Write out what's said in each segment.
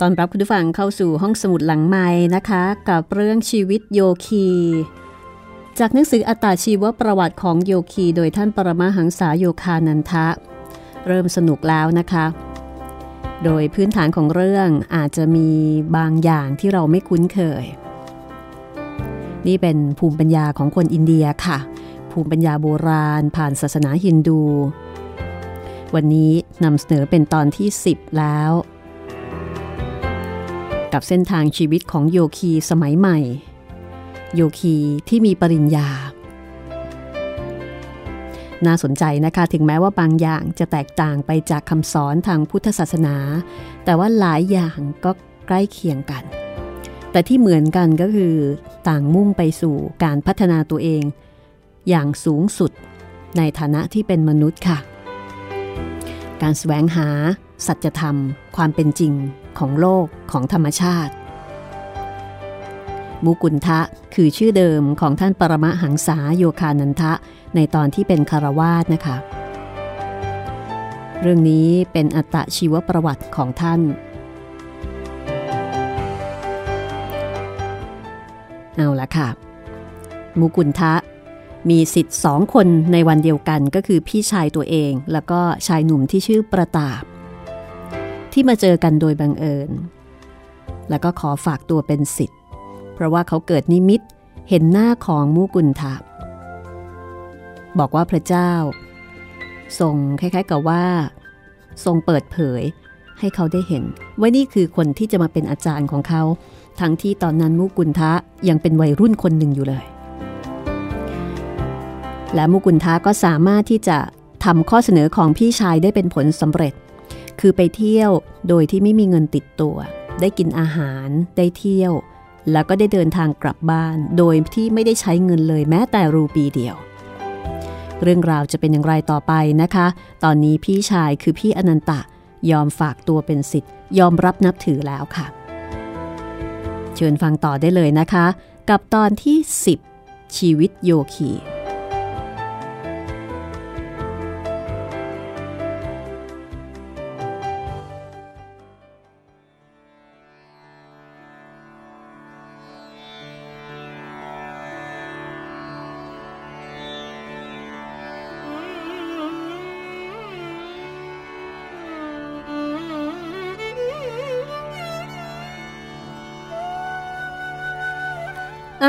ตอนรับคุณผู้ฟังเข้าสู่ห้องสมุดหลังไม้นะคะ กับเรื่องชีวิตโยคี จากหนังสืออัตาชีวประวัติของโยคีโดยท่านปรมาหังษาโยคานันทะ เริ่มสนุกแล้วนะคะ โดยพื้นฐานของเรื่องอาจจะมีบางอย่างที่เราไม่คุ้นเคย นี่เป็นภูมิปัญญาของคนอินเดียค่ะ ภูมิปัญญาโบราณผ่านศาสนาฮินดู วันนี้นำเสนอเป็นตอนที่ 10 แล้ว กับเส้นทางชีวิตของโยคีสมัยใหม่ โยคีที่มีปริญญา น่าสนใจนะคะถึงแม้ว่าบางอย่างจะแตกต่างไปจากคำสอนทางพุทธศาสนา แต่ว่าหลายอย่างก็ใกล้เคียงกัน แต่ที่เหมือนกันก็คือต่างมุ่งไปสู่การพัฒนาตัวเอง อย่างสูงสุดในฐานะที่เป็นมนุษย์ค่ะ การแสวงหา สัจธรรม ความเป็นจริง ของโลกของธรรมชาติ มุกุลทะคือชื่อเดิมของท่านปรมหังษาโยคานันทะในตอนที่เป็นคารวาสนะคะ เรื่องนี้เป็นอัตชีวประวัติของท่าน เอาละค่ะ มุกุลทะมีสิทธิ์สองคนในวันเดียวกันก็คือพี่ชายตัวเอง แล้วก็ชายหนุ่มที่ชื่อประตาบ ที่มาเจอกันโดยบังเอิญ แล้วก็ขอฝากตัวเป็นสิทธิ์ เพราะว่าเขาเกิดนิมิตเห็นหน้าของมุกุลทะบอกว่าพระเจ้า ทรงคล้ายๆกับว่า ทรงเปิดเผยให้เขาได้เห็น ว่านี่คือคนที่จะมาเป็นอาจารย์ของเขา ทั้งที่ตอนนั้นมุกุลทะยังเป็นวัยรุ่นคนหนึ่งอยู่เลย และมุกุลทะก็สามารถที่จะทำข้อเสนอของพี่ชายได้เป็นผลสำเร็จ คือไปเที่ยวโดยที่ไม่มีเงินติดตัว ได้กินอาหาร ได้เที่ยว แล้วก็ได้เดินทางกลับบ้าน โดยที่ไม่ได้ใช้เงินเลยแม้แต่รูปีเดียว เรื่องราวจะเป็นอย่างไรต่อไปนะคะ ตอนนี้พี่ชายคือพี่อนันตะ ยอมฝากตัวเป็นสิทธิ์ยอมรับนับถือแล้วค่ะ เชิญฟังต่อได้เลยนะคะ กับตอนที่ 10 ชีวิตโยคี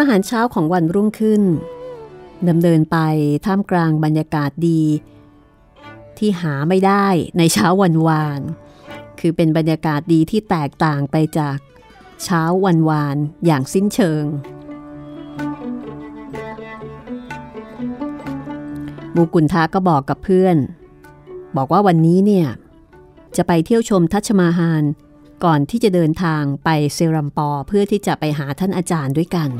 อาหารเช้าของวันรุ่งขึ้นดำเนินไปท่ามกลางบรรยากาศดี ที่หาไม่ได้ในเช้าวันวาน คือเป็นบรรยากาศดีที่แตกต่างไปจากเช้าวันวานอย่างสิ้นเชิง มูกุนทาก็บอกกับเพื่อน บอกว่าวันนี้เนี่ย จะไปเที่ยวชมทัชมาฮานก่อนที่จะเดินทางไปเซรัมปอเพื่อที่จะไปหาท่านอาจารย์ด้วยกัน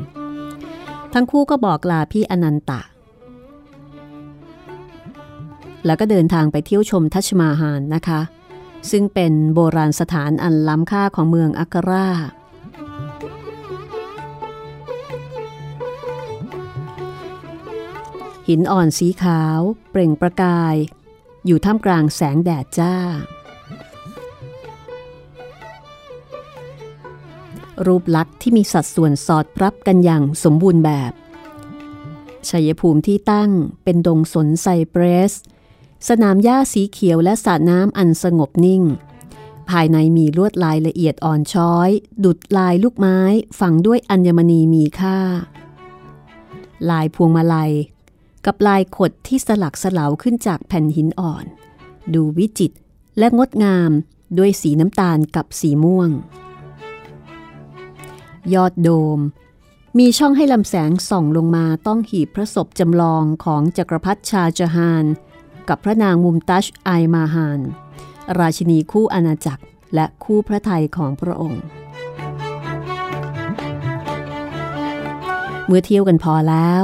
ทั้งคู่ก็บอกลาพี่อนันตะ แล้วก็เดินทางไปเที่ยวชมทัชมาฮานนะคะ ซึ่งเป็นโบราณสถานอันล้ำค่าของเมืองอักกราหินอ่อนสีขาว เปล่งประกาย อยู่ท่ามกลางแสงแดดจ้า รูปลักษณ์ที่มีสัดส่วนสอดรับกันอย่างสมบูรณ์แบบชัยภูมิที่ตั้งเป็นดงสนไซเปรส สนามหญ้าสีเขียวและสระน้ำอันสงบนิ่ง ภายในมีลวดลายละเอียดอ่อนช้อย ดุดลายลูกไม้ฝังด้วยอัญมณีมีค่า ลายพวงมาลัย กับลายขดที่สลักสลาวขึ้นจากแผ่นหินอ่อน ดูวิจิตรและงดงามด้วยสีน้ำตาลกับสีม่วง ยอดโดม มีช่องให้ลำแสงส่องลงมาต้องหีบพระศพจำลองของจักรพรรดิชาจฮาน กับพระนางมุมตัชไอมาฮาน ราชินีคู่อาณาจักรและคู่พระไทยของพระองค์ เมื่อเที่ยวกันพอแล้ว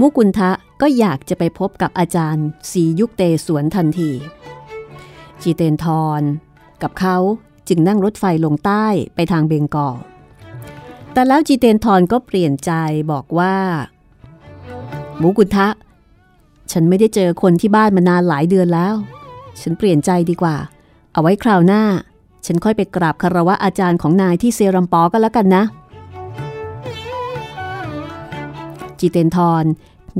มุกุลทะก็อยากจะไปพบกับอาจารย์สียุคเตสวนทันที จีเตนทรกับเขา จึงนั่งรถไฟลงใต้ไปทางเบงกอลแต่แล้วจีเตนทรก็เปลี่ยนใจบอกว่าหมูกุทะ ฉันไม่ได้เจอคนที่บ้านมานานหลายเดือนแล้ว ฉันเปลี่ยนใจดีกว่า เอาไว้คราวหน้า ฉันค่อยไปกราบคารวะอาจารย์ของนายที่เซรัมปอก็แล้วกันนะ จีเตนทร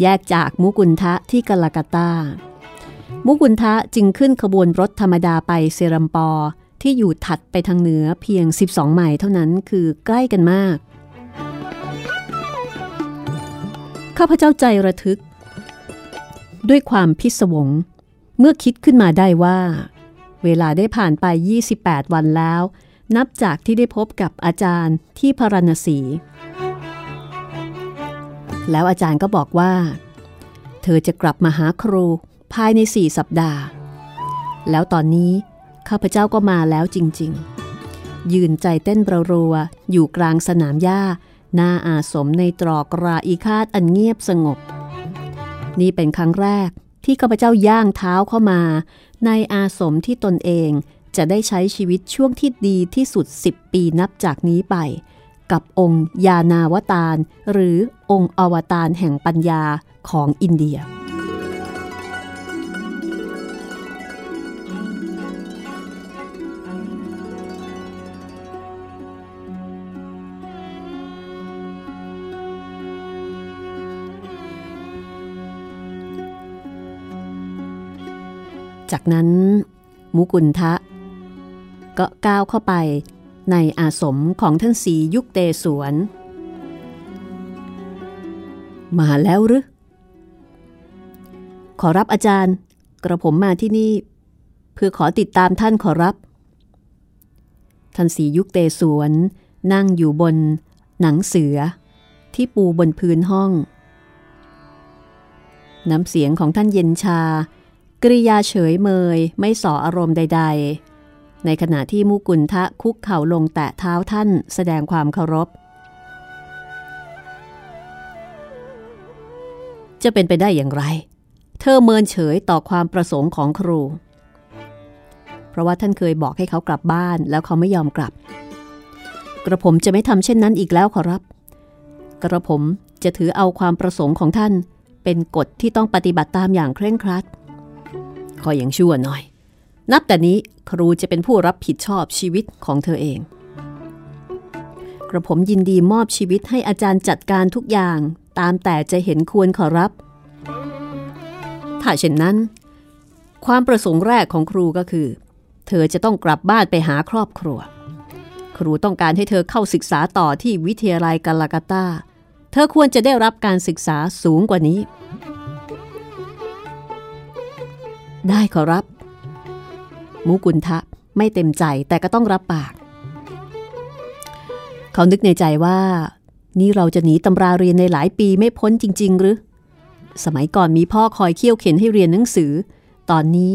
แยกจากมุกุลทะที่กาลากาตา มุกุลทะจึงขึ้นขบวนรถธรรมดาไปเซรัมปอ ที่อยู่ถัดไปทางเหนือเพียง 12 ไมล์เท่านั้นคือใกล้กันมาก ข้าพเจ้าใจระทึก ด้วยความพิศวง เมื่อคิดขึ้นมาได้ว่า เวลาได้ผ่านไป 28 วันแล้ว นับจากที่ได้พบกับอาจารย์ที่พาราณสี แล้วอาจารย์ก็บอกว่า เธอจะกลับมาหาครูภายในสี่สัปดาห์ แล้วตอนนี้ ข้าพเจ้าก็มาแล้วจริง ๆ ยืนใจเต้นประรัวๆอยู่กลางสนามหญ้าหน้าอาสมในตรอกราอีคาดอันเงียบสงบ นี่เป็นครั้งแรกที่ข้าพเจ้าย่างเท้าเข้ามา ในอาสมที่ตนเองจะได้ใช้ชีวิตช่วงที่ดีที่สุด 10 ปีนับจากนี้ไป กับองค์ยานาวตารหรือองค์อวตารแห่งปัญญาของอินเดีย จากนั้นมุกุลทะ ก็ก้าวเข้าไปในอาสมของท่านสียุคเตสวน มาแล้วหรือ ขอรับอาจารย์ กระผมมาที่นี่ เพื่อขอติดตามท่านขอรับ ท่านสียุคเตสวนนั่งอยู่บนหนังเสือที่ปูบนพื้นห้อง น้ำเสียงของท่านเย็นชา กริยาเฉยเมยไม่ส่ออารมณ์ใด ๆ ในขณะที่มุกุลทะคุกเข่าลงแตะเท้าท่านแสดงความเคารพ จะเป็นไปได้อย่างไร เธอเมินเฉยต่อความประสงค์ของครู เพราะว่าท่านเคยบอกให้เขากลับบ้านแล้วเขาไม่ยอมกลับ กระผมจะไม่ทำเช่นนั้นอีกแล้วขอรับ กระผมจะถือเอาความประสงค์ของท่าน เป็นกฎที่ต้องปฏิบัติตามอย่างเคร่งครัด ขออย่างชั่วหน่อย นับแต่นี้ครูจะเป็นผู้รับผิดชอบชีวิตของเธอเอง กระผมยินดีมอบชีวิตให้อาจารย์จัดการทุกอย่างตามแต่จะเห็นควรขอรับ ถ้าเช่นนั้น ความประสงค์แรกของครูก็คือ เธอจะต้องกลับบ้านไปหาครอบครัว ครูต้องการให้เธอเข้าศึกษาต่อที่วิทยาลัยกาลากาตาเธอควรจะได้รับการศึกษาสูงกว่านี้ ได้ขอรับ มุกุลทะไม่เต็มใจแต่ก็ต้องรับปาก เขานึกในใจว่า นี่เราจะหนีตำราเรียนในหลายปีไม่พ้นจริง ๆ หรือ สมัยก่อนมีพ่อคอยเคี่ยวเข็นให้เรียนหนังสือ ตอนนี้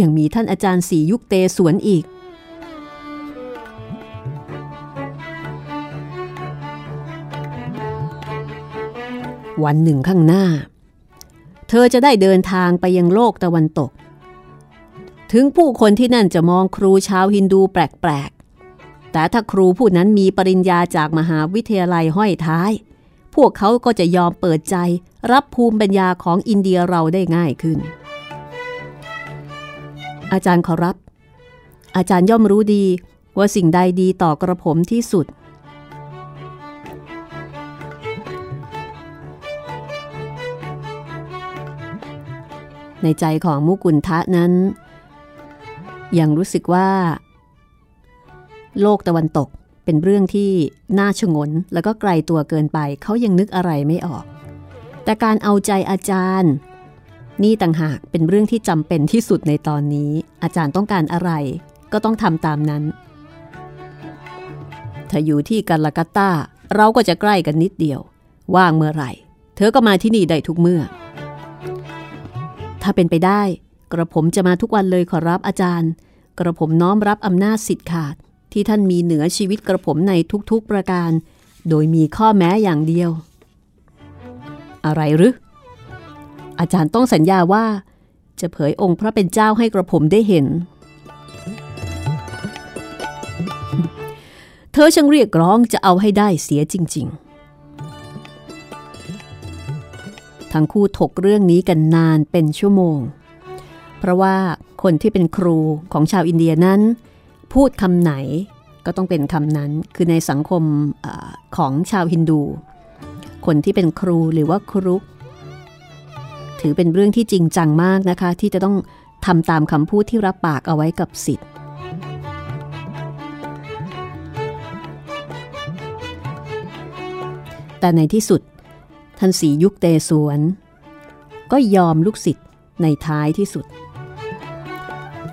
ยังมีท่านอาจารย์สียุคเตสวนอีกวันหนึ่งข้างหน้า เธอจะได้เดินทางไปยังโลกตะวันตก ถึงผู้คนที่นั่นจะมองครูชาวฮินดูแปลกๆ แต่ถ้าครูผู้นั้นมีปริญญาจากมหาวิทยาลัยห้อยท้าย พวกเขาก็จะยอมเปิดใจรับภูมิปัญญาของอินเดียเราได้ง่ายขึ้น อาจารย์ขอรับ อาจารย์ย่อมรู้ดีว่าสิ่งใดดีต่อกระผมที่สุด ในใจของมุกุลทะนั้น ยังรู้สึกว่า โลกตะวันตกเป็นเรื่องที่น่าชงน แล้วก็ไกลตัวเกินไปเขายังนึกอะไรไม่ออก แต่การเอาใจอาจารย์ นี่ต่างหากเป็นเรื่องที่จำเป็นที่สุดในตอนนี้ อาจารย์ต้องการอะไร ก็ต้องทำตามนั้น ถ้าอยู่ที่กัลกัตตาเราก็จะใกล้กันนิดเดียว ว่างเมื่อไหร่ เธอก็มาที่นี่ได้ทุกเมื่อ ถ้าเป็นไปได้ กระผมจะมาทุกวันเลยขอรับอาจารย์ กระผมน้อมรับอำนาจสิทธิ์ขาด ที่ท่านมีเหนือชีวิตกระผมในทุกๆประการ โดยมีข้อแม้อย่างเดียว อะไรหรืออาจารย์ต้องสัญญาว่า จะเผยองค์พระเป็นเจ้าให้กระผมได้เห็น เธอช่างเรียกร้องจะเอาให้ได้เสียจริง ๆ ทั้งคู่ถกเรื่องนี้กันนานเป็นชั่วโมง เพราะว่าคนที่เป็นครูของชาวอินเดียนั้น พูดคำไหนก็ต้องเป็นคำนั้น คือในสังคมออของชาวฮินดู คนที่เป็นครูหรือว่าครุถือเป็นเรื่องที่จริงจังมากนะคะ ที่จะต้องทำตามคำพูดที่รับปากเอาไว้กับสิทธิ์แต่ในที่สุด ท่านสียุคเตสวน ก็ยอมลูกศิษย์ในท้ายที่สุด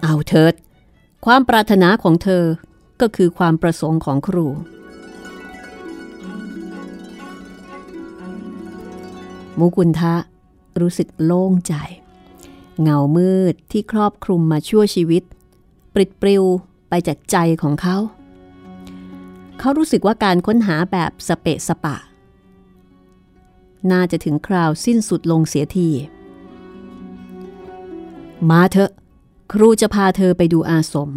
เอาเถิด ความปรารถนาของเธอก็คือความประสงค์ของครู มุกุลทะรู้สึกโล่งใจ เงามืดที่ครอบคลุมมาชั่วชีวิตปลิดปลิวไปจากใจของเขา เขารู้สึกว่าการค้นหาแบบสเปะสปะ น่าจะถึงคราวสิ้นสุดลงเสียที มาเถอะ ครูจะพาเธอไปดูอาสม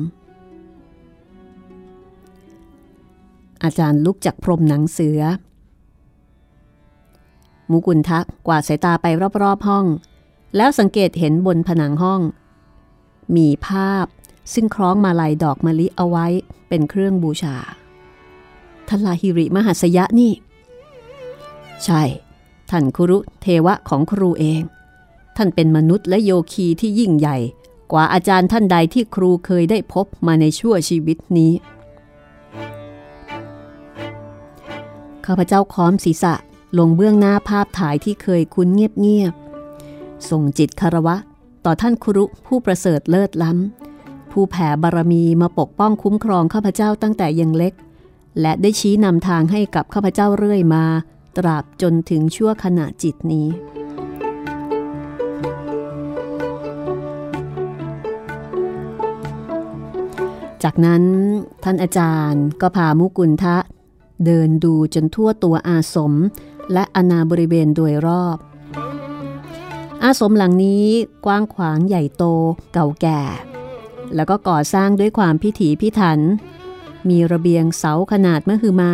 อาจารย์ลุกจากพรมหนังเสือ มุกุลทักกวาดสายตาไปรอบๆห้อง แล้วสังเกตเห็นบนผนังห้อง มีภาพซึ่งคล้องมาลัยดอกมะลิเอาไว้เป็นเครื่องบูชาทลาหิริมหัสยะนี่ ใช่ ท่านครุเทวะของครูเอง ท่านเป็นมนุษย์และโยคีที่ยิ่งใหญ่ กว่าอาจารย์ท่านใดที่ครูเคยได้พบมาในชั่วชีวิตนี้ ข้าพเจ้าค้อมศีรษะลงเบื้องหน้าภาพถ่ายที่เคยคุ้นเงียบๆ ส่งจิตคารวะ ต่อท่านครุผู้ประเสริฐเลิศล้ำ ผู้แผ่บารมีมาปกป้องคุ้มครองข้าพเจ้าตั้งแต่ยังเล็ก และได้ชี้นำทางให้กับข้าพเจ้าเรื่อยมา ตราบจนถึงชั่วขณะจิตนี้ จากนั้นท่านอาจารย์ก็พามุกุลทะ เดินดูจนทั่วตัวอาสม และอนาบริเวณโดยรอบ อาสมหลังนี้กว้างขวางใหญ่โตเก่าแก่ แล้วก็ก่อสร้างด้วยความพิถีพิถัน มีระเบียงเสาขนาดมหึมา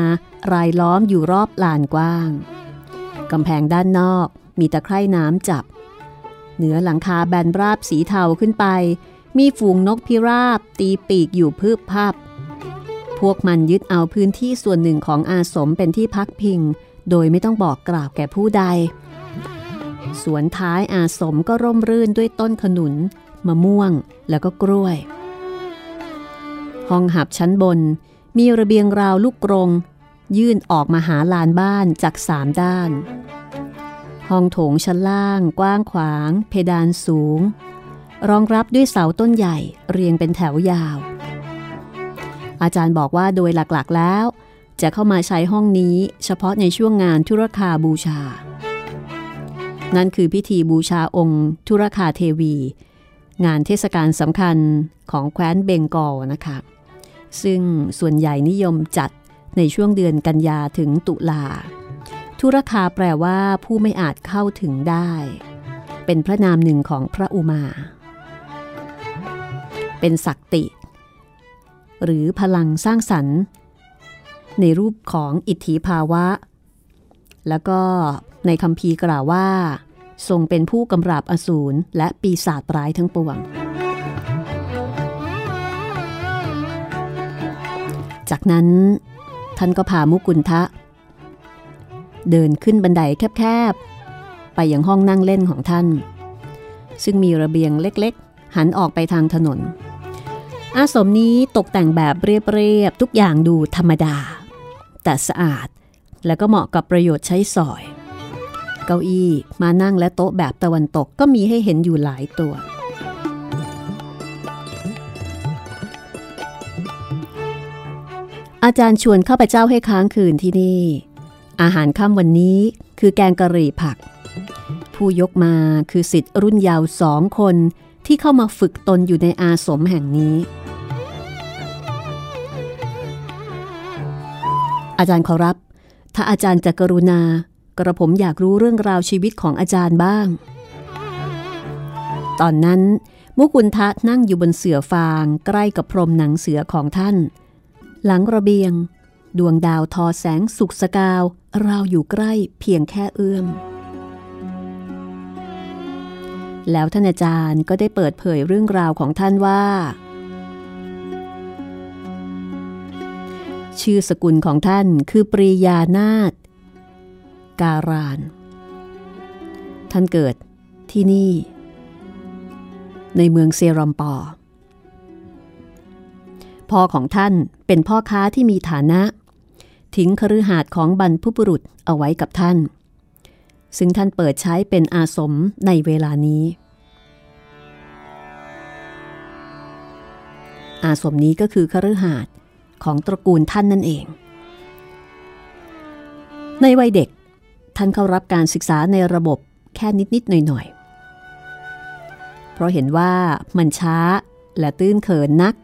รายล้อมอยู่รอบลานกว้างกำแพงด้านนอกมีตะไคร่น้ำจับ เหนือหลังคาแบนราบสีเทาขึ้นไป มีฝูงนกพิราบ ตีปีกอยู่พืบพับ พวกมันยึดเอาพื้นที่ส่วนหนึ่งของอาสมเป็นที่พักพิง โดยไม่ต้องบอกกล่าวแก่ผู้ใด สวนท้ายอาสมก็ร่มรื่นด้วยต้นขนุน มะม่วงแล้วก็กล้วย ห้องหับชั้นบน มีระเบียงราวลูกกรงยื่นออกมาหาลานบ้านจากสามด้าน ห้องโถงชั้นล่างกว้างขวาง เพดานสูง รองรับด้วยเสาต้นใหญ่เรียงเป็นแถวยาว อาจารย์บอกว่าโดยหลักๆแล้ว จะเข้ามาใช้ห้องนี้เฉพาะในช่วงงานธุรคาบูชา นั่นคือพิธีบูชาองค์ ธุรคาเทวี งานเทศกาลสำคัญของแคว้นเบงกอลนะคะ ซึ่งส่วนใหญ่นิยมจัดในช่วงเดือนกันยาถึงตุลา ธุรคาแปลว่าผู้ไม่อาจเข้าถึงได้ เป็นพระนามหนึ่งของพระอุมา เป็นศักติ หรือพลังสร้างสรรค์ ในรูปของอิทธิภาวะ แล้วก็ในคำพีกล่าวว่า ทรงเป็นผู้กำราบอสูรและปีศาจร้ายทั้งปวง จากนั้นท่านก็พามุกุลทะ เดินขึ้นบันไดแคบๆ ไปยังห้องนั่งเล่นของท่าน ซึ่งมีระเบียงเล็กๆ หันออกไปทางถนน อาสมนี้ตกแต่งแบบเรียบๆทุกอย่างดูธรรมดา แต่สะอาดและก็เหมาะกับประโยชน์ใช้สอย เก้าอี้มานั่งและโต๊ะแบบตะวันตกก็มีให้เห็นอยู่หลายตัว อาจารย์ชวนข้าพเจ้าให้ค้างคืนที่นี่ อาหารค่ำวันนี้คือแกงกะหรี่ผัก ผู้ยกมาคือสิทธิ์รุ่นยาวสองคนที่เข้ามาฝึกตนอยู่ในอาสมแห่งนี้ อาจารย์ขอรับ ถ้าอาจารย์จะกรุณา กระผมอยากรู้เรื่องราวชีวิตของอาจารย์บ้าง ตอนนั้น มุกุลทะนั่งอยู่บนเสื่อฟางใกล้กับพรมหนังเสือของท่าน หลังระเบียง ดวงดาวทอแสงสุกสกาว ราวอยู่ใกล้เพียงแค่เอื้อมแล้วท่านอาจารย์ก็ได้เปิดเผยเรื่องราวของท่านว่า ชื่อสกุลของท่านคือปรียานาถการาน ท่านเกิดที่นี่ ในเมืองเซรอมปอ พ่อของท่านเป็นพ่อค้าที่มีฐานะ ทิ้งคฤหาสน์ของบรรพบุรุษเอาไว้กับท่าน ซึ่งท่านเปิดใช้เป็นอาสมในเวลานี้ อาสมนี้ก็คือคฤหาสน์ ของตระกูลท่านนั่นเอง ในวัยเด็ก ท่านเข้ารับการศึกษาในระบบแค่นิด ๆ หน่อย ๆ เพราะเห็นว่ามันช้าและตื้นเขินนัก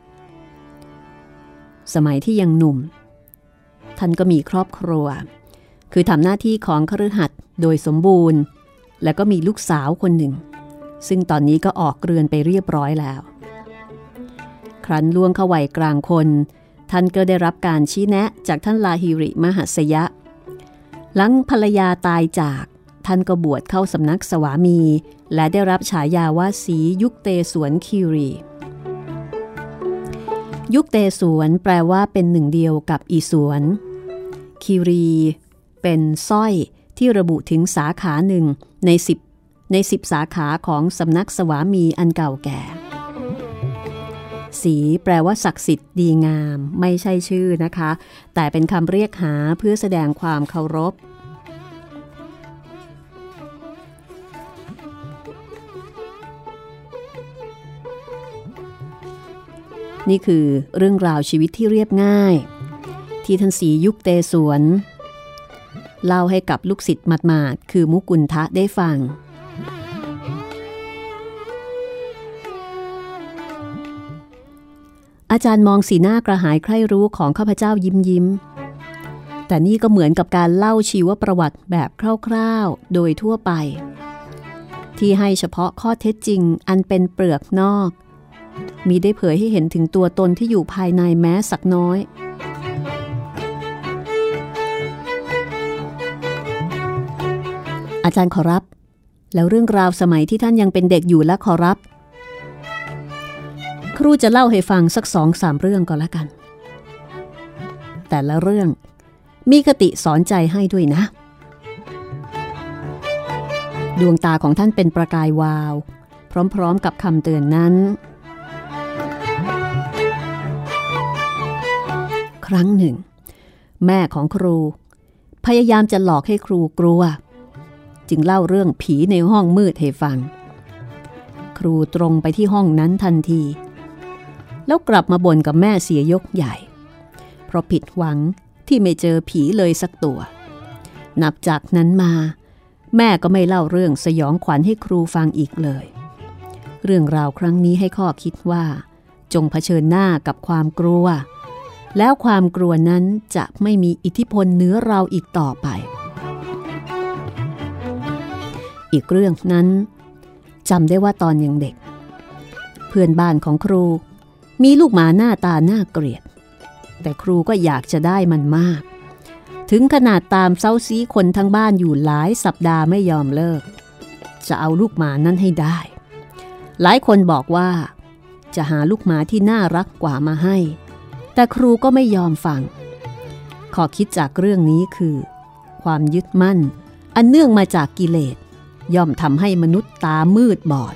สมัยที่ยังหนุ่ม ท่านก็มีครอบครัว คือทำหน้าที่ของคฤหัสถ์โดยสมบูรณ์ และก็มีลูกสาวคนหนึ่ง ซึ่งตอนนี้ก็ออกเรือนไปเรียบร้อยแล้ว ครั้นล่วงเข้าวัยกลางคน ท่านก็ได้รับการชี้แนะจากท่านลาฮิริมหัสยะ หลังภรรยาตายจาก ท่านก็บวชเข้าสำนักสวามี และได้รับฉายาว่าสียุคเตสวนคิรี ยุคเตสวนแปลว่าเป็นหนึ่งเดียวกับอีสวน คิรี เป็นสร้อยที่ระบุถึงสาขาหนึ่งในสิบในสิบสาขาของสำนักสวามีอันเก่าแก่ สีแปลว่าศักดิ์สิทธิ์ดีงาม ไม่ใช่ชื่อนะคะ แต่เป็นคำเรียกหาเพื่อแสดงความเคารพ นี่คือเรื่องราวชีวิตที่เรียบง่าย ที่ท่านสียุคเตสวน เล่าให้กับลูกศิษย์หมาดๆคือมุกุลทะได้ฟัง อาจารย์มองสีหน้ากระหายใคร่รู้ของข้าพเจ้ายิ้มยิ้ม แต่นี่ก็เหมือนกับการเล่าชีวประวัติแบบคร่าวๆ โดยทั่วไป ที่ให้เฉพาะข้อเท็จจริงอันเป็นเปลือกนอก มีได้เผยให้เห็นถึงตัวตนที่อยู่ภายในแม้สักน้อยอาจารย์ขอรับ แล้วเรื่องราวสมัยที่ท่านยังเป็นเด็กอยู่และขอรับ ครูจะเล่าให้ฟังสักสองสามเรื่องก็แล้วกัน แต่ละเรื่องมีคติสอนใจให้ด้วยนะ ดวงตาของท่านเป็นประกายวาว พร้อมๆกับคำเตือนนั้น ครั้งหนึ่ง แม่ของครู พยายามจะหลอกให้ครูกลัว จึงเล่าเรื่องผีในห้องมืดให้ฟัง ครูตรงไปที่ห้องนั้นทันที แล้วกลับมาบ่นกับแม่เสียยกใหญ่ เพราะผิดหวังที่ไม่เจอผีเลยสักตัว นับจากนั้นมา แม่ก็ไม่เล่าเรื่องสยองขวัญให้ครูฟังอีกเลย เรื่องราวครั้งนี้ให้ข้อคิดว่า จงเผชิญหน้ากับความกลัว แล้วความกลัวนั้นจะไม่มีอิทธิพลเหนือเราอีกต่อไป อีกเรื่องนั้นจำได้ว่าตอนยังเด็ก เพื่อนบ้านของครู มีลูกหมาหน้าตาหน้าเกลียด แต่ครูก็อยากจะได้มันมาก ถึงขนาดตามเซ้าซีคนทั้งบ้านอยู่หลายสัปดาห์ไม่ยอมเลิก จะเอาลูกหมานั้นให้ได้ หลายคนบอกว่า จะหาลูกหมาที่น่ารักกว่ามาให้ แต่ครูก็ไม่ยอมฟัง ขอคิดจากเรื่องนี้คือ ความยึดมั่น อันเนื่องมาจากกิเลสย่อมทำให้มนุษย์ตามืดบอด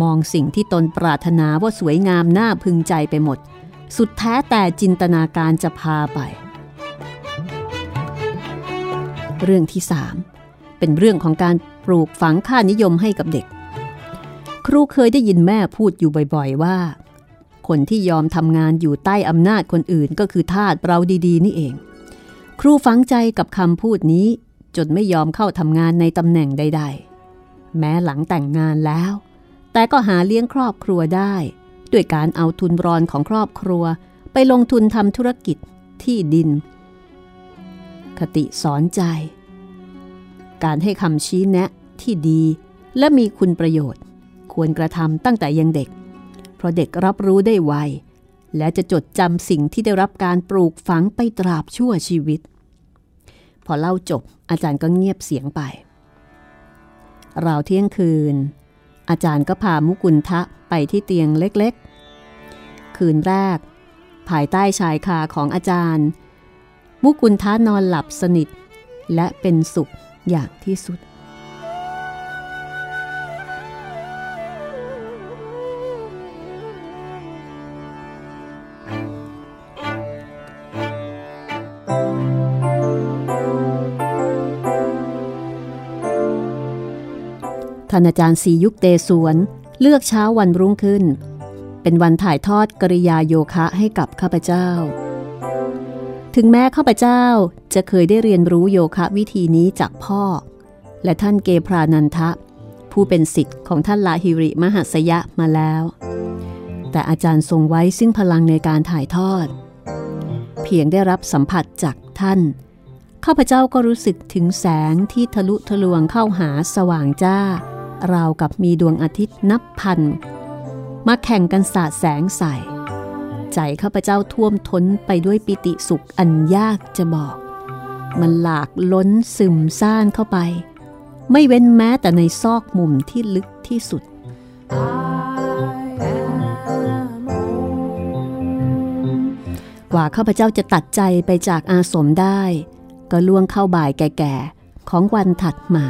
มองสิ่งที่ตนปรารถนาว่าสวยงามน่าพึงใจไปหมด สุดแท้แต่จินตนาการจะพาไป เรื่องที่สามเป็นเรื่องของการปลูกฝังค่านิยมให้กับเด็ก ครูเคยได้ยินแม่พูดอยู่บ่อยๆว่า คนที่ยอมทำงานอยู่ใต้อำนาจคนอื่นก็คือทาสเราดีๆ นี่เอง ครูฝังใจกับคำพูดนี้ จนไม่ยอมเข้าทำงานในตำแหน่งใด ๆ แม้หลังแต่งงานแล้ว แต่ก็หาเลี้ยงครอบครัวได้ด้วยการเอาทุนรอนของครอบครัว ไปลงทุนทำธุรกิจที่ดิน คติสอนใจ การให้คำชี้แนะที่ดีและมีคุณประโยชน์ ควรกระทำตั้งแต่ยังเด็ก เพราะเด็กรับรู้ได้ไว และจะจดจำสิ่งที่ได้รับการปลูกฝังไปตราบชั่วชีวิต พอเล่าจบอาจารย์ก็เงียบเสียงไป ราวเที่ยงคืน อาจารย์ก็พามุกุลทะไปที่เตียงเล็กๆ คืนแรก ภายใต้ชายคาของอาจารย์ มุกุลทะนอนหลับสนิท และเป็นสุขอย่างที่สุดานอาจารย์สียุคเตสวน เลือกเช้าวันรุ่งขึ้น เป็นวันถ่ายทอดกริยาโยคะให้กับข้าพเจ้า ถึงแม้ข้าพเจ้าจะเคยได้เรียนรู้โยคะวิธีนี้จากพ่อ และท่านเกพรานันทะ ผู้เป็นสิทธิ์ของท่านลาฮิริมหัสยะมาแล้ว แต่อาจารย์ทรงไว้ซึ่งพลังในการถ่ายทอด เพียงได้รับสัมผัสจากท่านข้าพเจ้าก็รู้สึกถึงแสงที่ทะลุทะลวงเข้าหาสว่างจ้า ราวกับมีดวงอาทิตย์นับพัน มาแข่งกันสาดแสงใส่ ใจข้าพเจ้าท่วมท้นไปด้วยปิติสุขอันยากจะบอก มันหลากล้นซึมซ่านเข้าไป ไม่เว้นแม้แต่ในซอกมุมที่ลึกที่สุดกว่าข้าพเจ้าจะตัดใจไปจากอาสมได้ ก็ล่วงเข้าบ่ายแก่ๆ ของวันถัดมา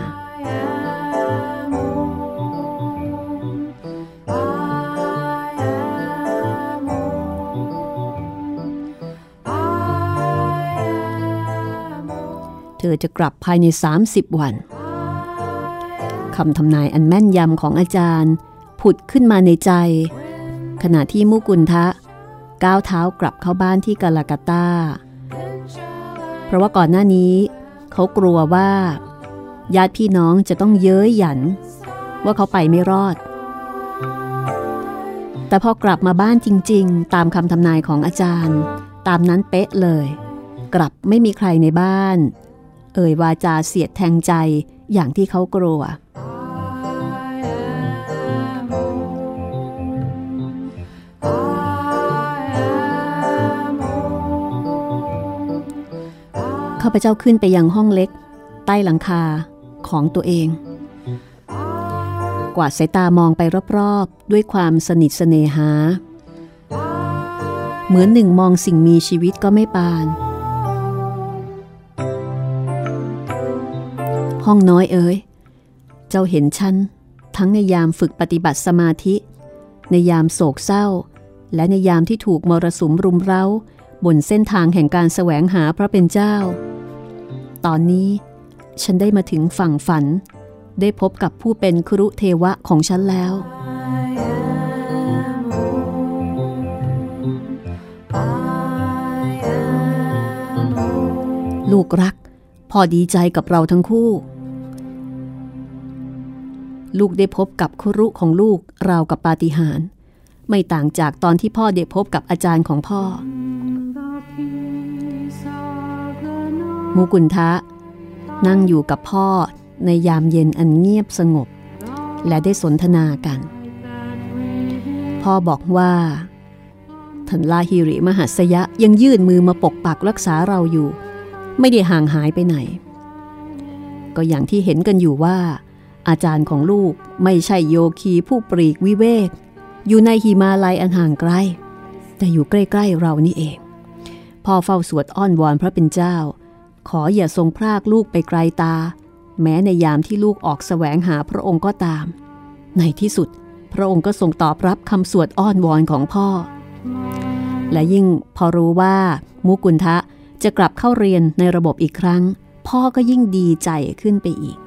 ธอจะกลับภายใน 30 วันคำทำนายอันแม่นยำของอาจารย์ ผุดขึ้นมาในใจ ขณะที่มุกุลทะ ก้าวเท้ากลับเข้าบ้านที่กาลากาตา เพราะว่าก่อนหน้านี้ เขากลัวว่าญาติพี่น้องจะต้องเย้ยหยัน ว่าเขาไปไม่รอด แต่พอกลับมาบ้านจริง ๆ ตามคำทำนายของอาจารย์ ตามนั้นเป๊ะเลย กลับไม่มีใครในบ้าน เอ่ยวาจาเสียดแทงใจอย่างที่เขากลัว ข้าพเจ้าขึ้นไปยังห้องเล็ก ใต้หลังคาของตัวเอง กวาดสายตามองไปรอบๆ ด้วยความสนิทเสนหา เหมือนหนึ่งมองสิ่งมีชีวิตก็ไม่ปาน ห้องน้อยเอ๋ยเจ้าเห็นฉันทั้งในยามฝึกปฏิบัติสมาธิ ในยามโศกเศร้า และในยามที่ถูกมรสุมรุมเร้า บนเส้นทางแห่งการแสวงหาพระเป็นเจ้า ตอนนี้ฉันได้มาถึงฝั่งฝัน ได้พบกับผู้เป็นครุเทวะของฉันแล้วลูกรัก พอดีใจกับเราทั้งคู่ ลูกได้พบกับครุของลูกราวกับปาฏิหาริย์ไม่ต่างจากตอนที่พ่อได้พบกับอาจารย์ของพ่อ มูกุนทะ นั่งอยู่กับพ่อในยามเย็นอันเงียบสงบ และได้สนทนากัน พ่อบอกว่าท่านลาฮิริมหัสยะยังยื่นมือมาปกปักรักษาเราอยู่ ไม่ได้ห่างหายไปไหน ก็อย่างที่เห็นกันอยู่ว่า อาจารย์ของลูกไม่ใช่โยคีผู้ปรีกวิเวก อยู่ในหิมาลัยอันห่างไกล แต่อยู่ใกล้ๆเรานี่เอง พ่อเฝ้าสวดอ้อนวอนพระเป็นเจ้า ขออย่าทรงพรากลูกไปไกลตา แม้ในยามที่ลูกออกแสวงหาพระองค์ก็ตาม ในที่สุดพระองค์ก็ทรงตอบรับคำสวดอ้อนวอนของพ่อ และยิ่งพอรู้ว่ามุกุลทะจะกลับเข้าเรียนในระบบอีกครั้ง พ่อก็ยิ่งดีใจขึ้นไปอีก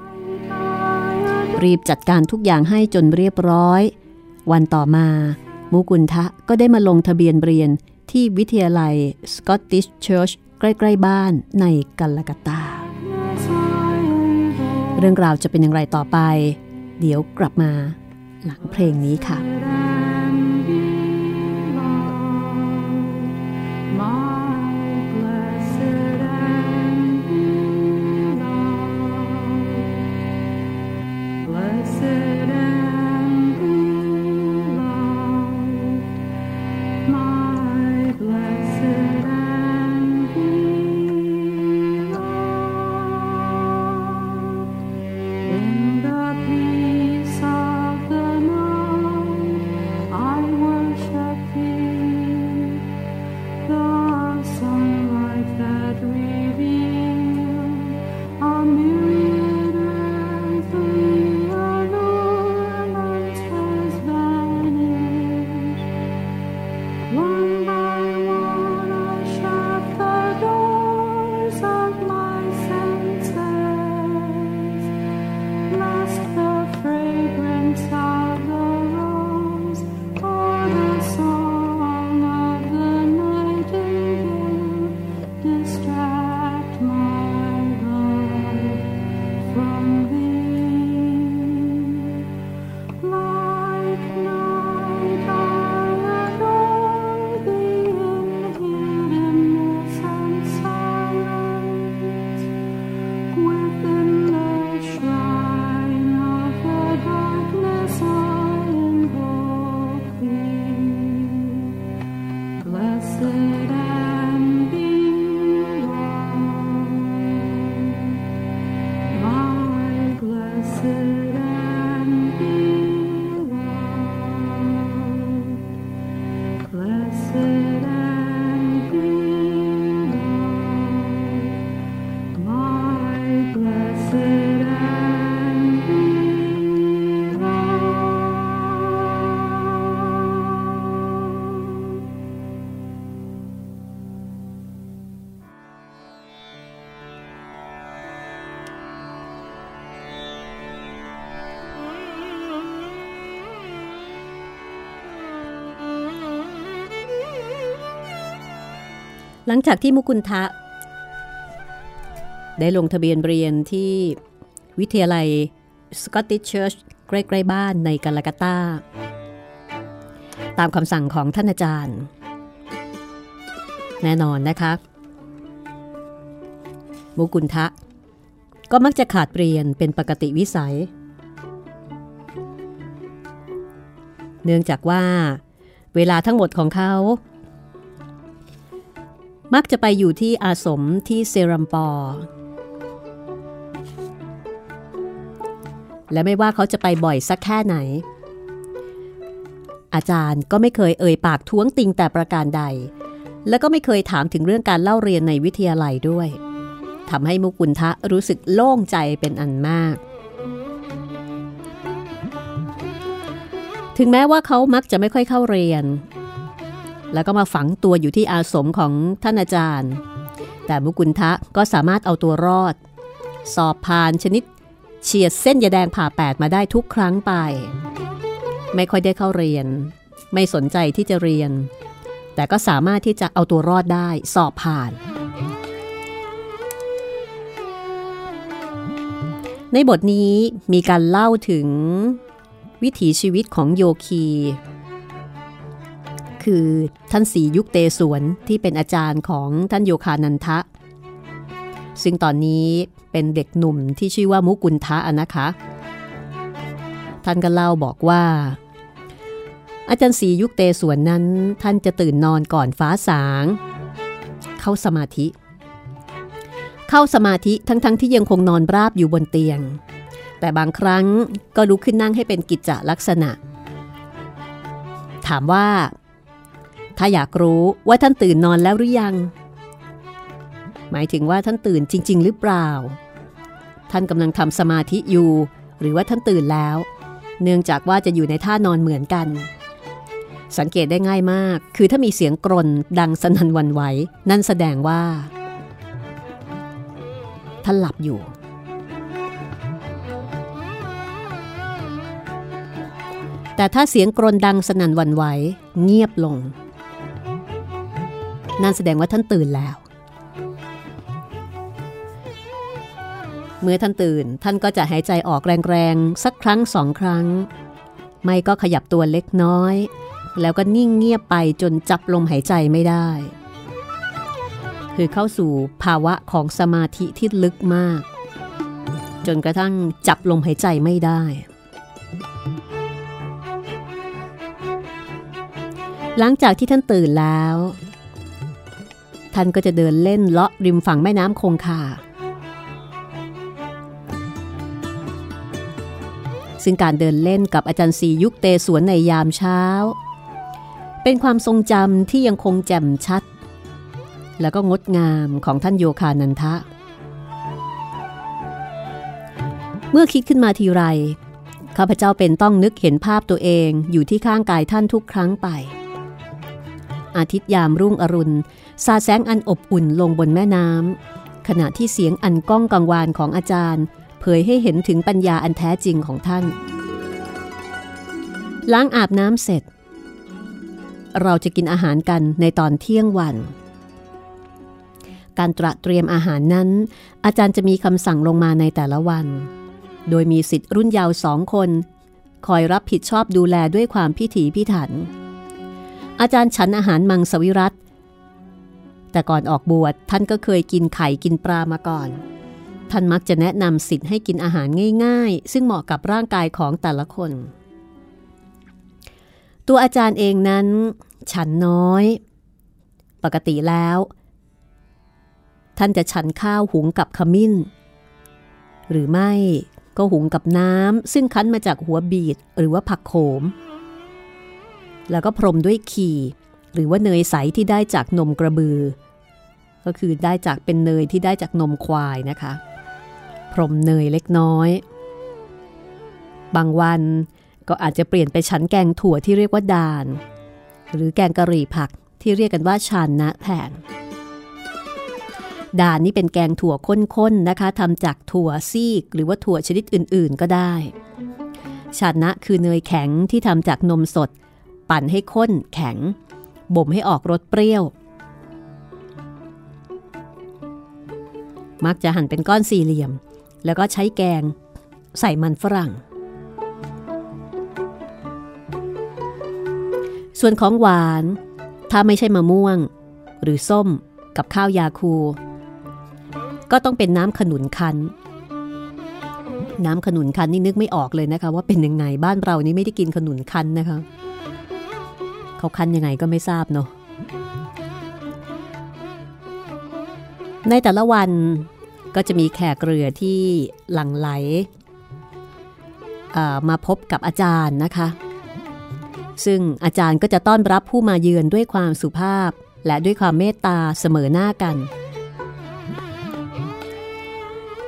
รีบจัดการทุกอย่างให้จนเรียบร้อย วันต่อมา มูกุลทะก็ได้มาลงทะเบียนเรียนที่วิทยาลัย Scottish Church ใกล้ๆบ้านในกัลกตา เรื่องราวจะเป็นอย่างไรต่อไป เดี๋ยวกลับมาหลังเพลงนี้ค่ะ หลังจากที่มุกุลทะ ได้ลงทะเบียนเรียนที่วิทยาลัยสกอตติชเชิร์ชใกล้ๆบ้านในกาลากาตา ตามคำสั่งของท่านอาจารย์ แน่นอนนะคะ มุกุลทะ ก็มักจะขาดเรียนเป็นปกติวิสัย เนื่องจากว่า เวลาทั้งหมดของเขา มักจะไปอยู่ที่อาสมที่เซรัมปอร์และไม่ว่าเขาจะไปบ่อยสักแค่ไหน อาจารย์ก็ไม่เคยเอ่ยปากท้วงติงแต่ประการใด และก็ไม่เคยถามถึงเรื่องการเล่าเรียนในวิทยาลัยด้วยทำให้มุกุลทะรู้สึกโล่งใจเป็นอันมาก ถึงแม้ว่าเขามักจะไม่ค่อยเข้าเรียน แล้วก็มาฝังตัวอยู่ที่อาสมของท่านอาจารย์ แต่มุกุลทะก็สามารถเอาตัวรอด สอบผ่านชนิดเฉียดเส้นยาแดงผ่าแปดมาได้ทุกครั้งไป ไม่ค่อยได้เข้าเรียน ไม่สนใจที่จะเรียน แต่ก็สามารถที่จะเอาตัวรอดได้สอบผ่าน ในบทนี้มีการเล่าถึงวิถีชีวิตของโยคี คือท่านสียุคเตสวนที่เป็นอาจารย์ของท่านโยคานันทะ ซึ่งตอนนี้เป็นเด็กหนุ่มที่ชื่อว่ามุกุลทะนะคะ ท่านก็เล่าบอกว่า อาจารย์สียุคเตสวนนั้น ท่านจะตื่นนอนก่อนฟ้าสาง เข้าสมาธิ เข้าสมาธิทั้งๆทที่ยังคงนอนราบอยู่บนเตียง แต่บางครั้งก็ลุกขึ้นนั่งให้เป็นกิจจลักษณะถามว่า ถ้าอยากรู้ว่าท่านตื่นนอนแล้วหรือยัง หมายถึงว่าท่านตื่นจริง ๆ หรือเปล่า ท่านกำลังทำสมาธิอยู่ หรือว่าท่านตื่นแล้ว เนื่องจากว่าจะอยู่ในท่านอนเหมือนกัน สังเกตได้ง่ายมาก คือถ้ามีเสียงกรนดังสนั่นวันไหว นั่นแสดงว่า ท่านหลับอยู่แต่ถ้าเสียงกรนดังสนั่นวันไหว เงียบลง นั่นแสดงว่าท่านตื่นแล้ว เมื่อท่านตื่นท่านก็จะหายใจออกแรงๆ สักครั้งสองครั้ง ไม่ก็ขยับตัวเล็กน้อย แล้วก็นิ่งเงียบไปจนจับลมหายใจไม่ได้ คือเข้าสู่ภาวะของสมาธิที่ลึกมาก จนกระทั่งจับลมหายใจไม่ได้หลังจากที่ท่านตื่นแล้ว ท่านก็จะเดินเล่นเลาะริมฝั่งแม่น้ำคงคา ซึ่งการเดินเล่นกับอาจารย์สียุคเตสวนในยามเช้า เป็นความทรงจำที่ยังคงแจ่มชัด แล้วก็งดงามของท่านโยคานันทะ เมื่อคิดขึ้นมาทีไรข้าพเจ้าเป็นต้องนึกเห็นภาพตัวเองอยู่ที่ข้างกายท่านทุกครั้งไป อาทิตย์ยามรุ่งอรุณ สาแสงอันอบอุ่นลงบนแม่น้ำขณะที่เสียงอันก้องกังวานของอาจารย์ เผยให้เห็นถึงปัญญาอันแท้จริงของท่าน ล้างอาบน้ำเสร็จ เราจะกินอาหารกันในตอนเที่ยงวัน การตระเตรียมอาหารนั้น อาจารย์จะมีคำสั่งลงมาในแต่ละวัน โดยมีสิทธิ์รุ่นยาวสองคน คอยรับผิดชอบดูแลด้วยความพิถีพิถัน อาจารย์ฉันอาหารมังสวิรัต แต่ก่อนออกบวชท่านก็เคยกินไข่กินปลามาก่อน ท่านมักจะแนะนำสิทธิ์ให้กินอาหารง่าย ๆ ซึ่งเหมาะกับร่างกายของแต่ละคน ตัวอาจารย์เองนั้น ฉันน้อย ปกติแล้ว ท่านจะฉันข้าวหุงกับขมิ้น หรือไม่ก็หุงกับน้ำซึ่งคั้นมาจากหัวบีดหรือว่าผักโขม แล้วก็พรมด้วยขี รือว่าเนยใสที่ได้จากนมกระบือ ก็คือได้จากเป็นเนยที่ได้จากนมควายนะคะ พรมเนยเล็กน้อย บางวันก็อาจจะเปลี่ยนไปชั้นแกงถั่วที่เรียกว่าดาน หรือแกงกะหรี่ผักที่เรียกกันว่าชานนะแทนดานนี่เป็นแกงถั่วข้นๆนะคะทำจากถั่วซีกหรือว่าถั่วชนิดอื่นๆก็ได้ชานะคือเนยแข็งที่ทำจากนมสด ปั่นให้ข้นแข็ง บ่มให้ออกรสเปรี้ยว มักจะหั่นเป็นก้อนสี่เหลี่ยม แล้วก็ใช้แกง ใส่มันฝรั่ง ส่วนของหวาน ถ้าไม่ใช่มะม่วง หรือส้มกับข้าวยาคู ก็ต้องเป็นน้ำขนุนคั้นน้ำขนุนคั้นนี่นึกไม่ออกเลยนะคะ ว่าเป็นยังไงบ้านเรานี่ไม่ได้กินขนุนคั้นนะคะ เขาคั้นยังไงก็ไม่ทราบเนาะในแต่ละวันก็จะมีแขกเรือที่หลั่งไหลมาพบกับอาจารย์นะคะ ซึ่งอาจารย์ก็จะต้อนรับผู้มาเยือนด้วยความสุภาพ และด้วยความเมตตาเสมอหน้ากัน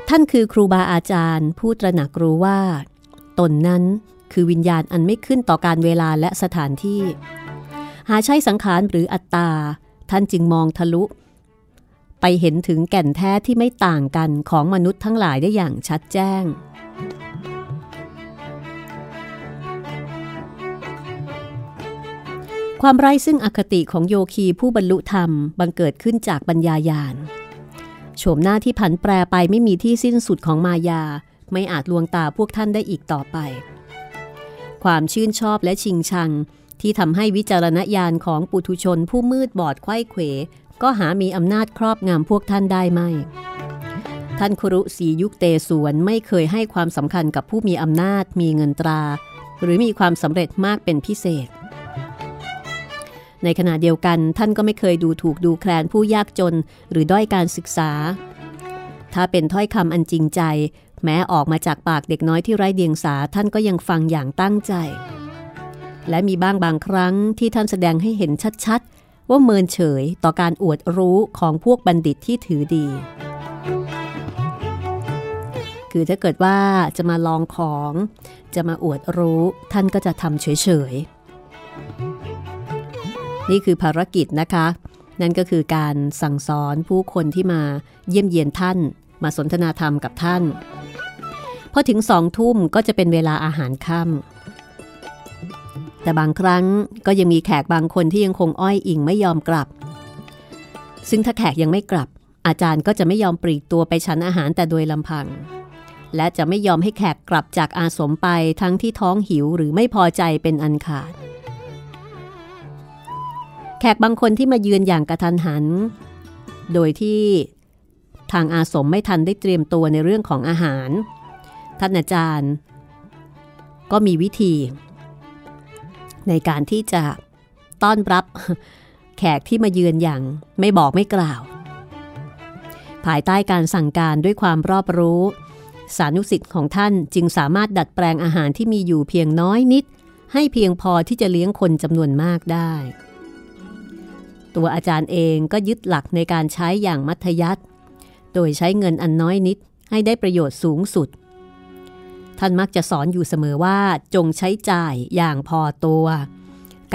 ท่านคือครูบาอาจารย์ผู้ตระหนักรู้ว่า ตนนั้นคือวิญญาณอันไม่ขึ้นต่อการเวลาและสถานที่ หาใช่สังขารหรืออัตตา ท่านจึงมองทะลุ ไปเห็นถึงแก่นแท้ที่ไม่ต่างกันของมนุษย์ทั้งหลายได้อย่างชัดแจ้ง ความไร้ซึ่งอคติของโยคีผู้บรรลุธรรมบังเกิดขึ้นจากปัญญายาณโฉมหน้าที่ผันแปรไปไม่มีที่สิ้นสุดของมายา ไม่อาจลวงตาพวกท่านได้อีกต่อไป ความชื่นชอบและชิงชัง ที่ทำให้วิจารณญาณของปุถุชนผู้มืดบอดไข้เขว ก็หามีอำนาจครอบงำพวกท่านได้ไม่ ท่านครุสียุคเตสวนไม่เคยให้ความสำคัญกับผู้มีอำนาจมีเงินตรา หรือมีความสำเร็จมากเป็นพิเศษ ในขณะเดียวกันท่านก็ไม่เคยดูถูกดูแคลนผู้ยากจนหรือด้อยการศึกษา ถ้าเป็นถ้อยคำอันจริงใจ แม้ออกมาจากปากเด็กน้อยที่ไร้เดียงสาท่านก็ยังฟังอย่างตั้งใจ และมีบ้างบางครั้งที่ท่านแสดงให้เห็นชัดๆ ว่าเมินเฉยต่อการอวดรู้ของพวกบัณฑิตที่ถือดี คือถ้าเกิดว่าจะมาลองของ จะมาอวดรู้ท่านก็จะทำเฉยๆ นี่คือภารกิจนะคะ นั่นก็คือการสั่งสอนผู้คนที่มาเยี่ยมเยียนท่าน มาสนทนาธรรมกับท่าน พอถึงสองทุ่มก็จะเป็นเวลาอาหารค่ำ แต่บางครั้งก็ยังมีแขกบางคนที่ยังคงอ้อยอิงไม่ยอมกลับ ซึ่งถ้าแขกยังไม่กลับ อาจารย์ก็จะไม่ยอมปลีกตัวไปฉันอาหารแต่โดยลำพัง และจะไม่ยอมให้แขกกลับจากอาสมไปทั้งที่ท้องหิวหรือไม่พอใจเป็นอันขาด แขกบางคนที่มาเยือนอย่างกระทันหัน โดยที่ทางอาสมไม่ทันได้เตรียมตัวในเรื่องของอาหาร ท่านอาจารย์ ก็มีวิธี ในการที่จะต้อนรับแขกที่มาเยือนอย่างไม่บอกไม่กล่าว ภายใต้การสั่งการด้วยความรอบรู้ สานุสิทธิ์ของท่านจึงสามารถดัดแปลงอาหารที่มีอยู่เพียงน้อยนิด ให้เพียงพอที่จะเลี้ยงคนจำนวนมากได้ ตัวอาจารย์เองก็ยึดหลักในการใช้อย่างมัธยัติโดยใช้เงินอันน้อยนิดให้ได้ประโยชน์สูงสุด ท่านมักจะสอนอยู่เสมอว่าจงใช้จ่ายอย่างพอตัว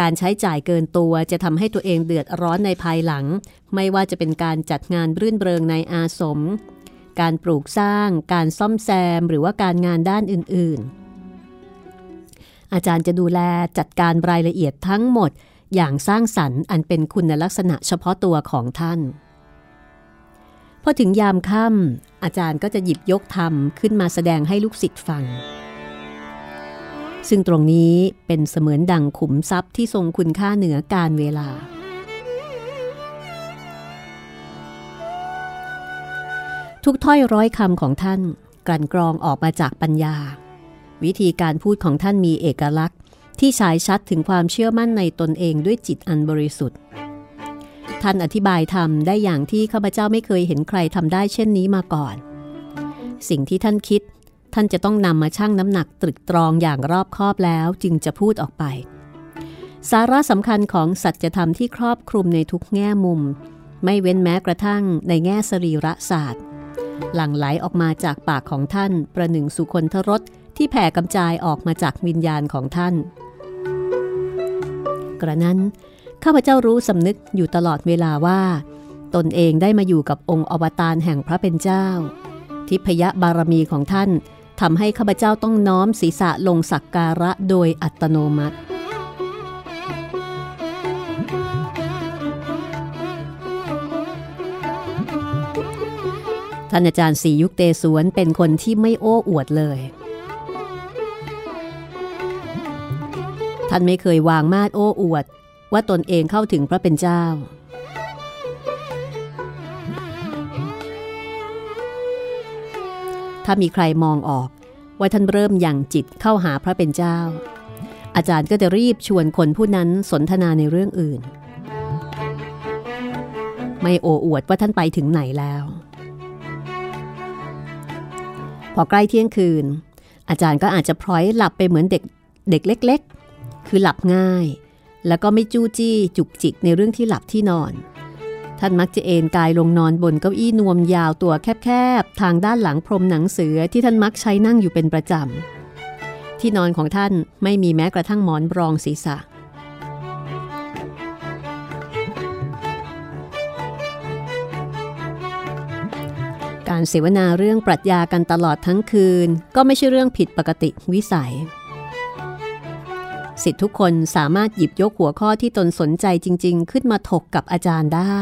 การใช้จ่ายเกินตัวจะทำให้ตัวเองเดือดร้อนในภายหลัง ไม่ว่าจะเป็นการจัดงานรื่นเริงในอาสม การปลูกสร้าง การซ่อมแซมหรือว่าการงานด้านอื่น ๆ อาจารย์จะดูแลจัดการรายละเอียดทั้งหมดอย่างสร้างสรรค์อันเป็นคุณลักษณะเฉพาะตัวของท่าน พอถึงยามค่ำอาจารย์ก็จะหยิบยกธรรมขึ้นมาแสดงให้ลูกศิษย์ฟัง ซึ่งตรงนี้เป็นเสมือนดังขุมทรัพย์ที่ทรงคุณค่าเหนือการเวลา ทุกถ้อยร้อยคำของท่านกลั่นกรองออกมาจากปัญญา วิธีการพูดของท่านมีเอกลักษณ์ ที่ฉายชัดถึงความเชื่อมั่นในตนเองด้วยจิตอันบริสุทธิ์ ท่านอธิบายธรรมได้อย่างที่ข้าพเจ้าไม่เคยเห็นใครทำได้เช่นนี้มาก่อน สิ่งที่ท่านคิด ท่านจะต้องนำมาชั่งน้ำหนักตรึกตรองอย่างรอบคอบแล้วจึงจะพูดออกไป สาระสำคัญของสัจธรรมที่ครอบคลุมในทุกแง่มุม ไม่เว้นแม้กระทั่งในแง่สรีระศาสตร์ หลั่งไหลออกมาจากปากของท่าน ประหนึ่งสุคนทรสที่แผ่กำจายออกมาจากวิญญาณของท่าน กระนั้น ข้าพเจ้ารู้สำนึกอยู่ตลอดเวลาว่า ตนเองได้มาอยู่กับองค์อวตารแห่งพระเป็นเจ้า ทิพยบารมีของท่านทำให้ข้าพเจ้าต้องน้อมศีรษะลงสักการะโดยอัตโนมัติ ท่านอาจารย์สียุคเตสวนเป็นคนที่ไม่โอ้อวดเลย ท่านไม่เคยวางมาดโอ้อวด ว่าตนเองเข้าถึงพระเป็นเจ้า ถ้ามีใครมองออกว่าท่านเริ่มอยังจิตเข้าหาพระเป็นเจ้า อาจารย์ก็จะรีบชวนคนผู้นั้นสนทนาในเรื่องอื่น ไม่โอ้อวดว่าท่านไปถึงไหนแล้ว พอใกล้เที่ยงคืน อาจารย์ก็อาจจะพลอยหลับไปเหมือนเด็กเด็กเล็ก ๆ คือหลับง่าย แล้วก็ไม่จู้จี้จุกจิกในเรื่องที่หลับที่นอน ท่านมักจะเอนกายลงนอนบนเก้าอี้นวมยาวตัวแคบๆ ทางด้านหลังพรมหนังเสือที่ท่านมักใช้นั่งอยู่เป็นประจำ ที่นอนของท่านไม่มีแม้กระทั่งหมอนรองศีรษะการเสวนาเรื่องปรัชญากันตลอดทั้งคืน ก็ไม่ใช่เรื่องผิดปกติวิสัย สิทธิทุกคนสามารถหยิบยกหัวข้อที่ตนสนใจจริง ๆ ขึ้นมาถกกับอาจารย์ได้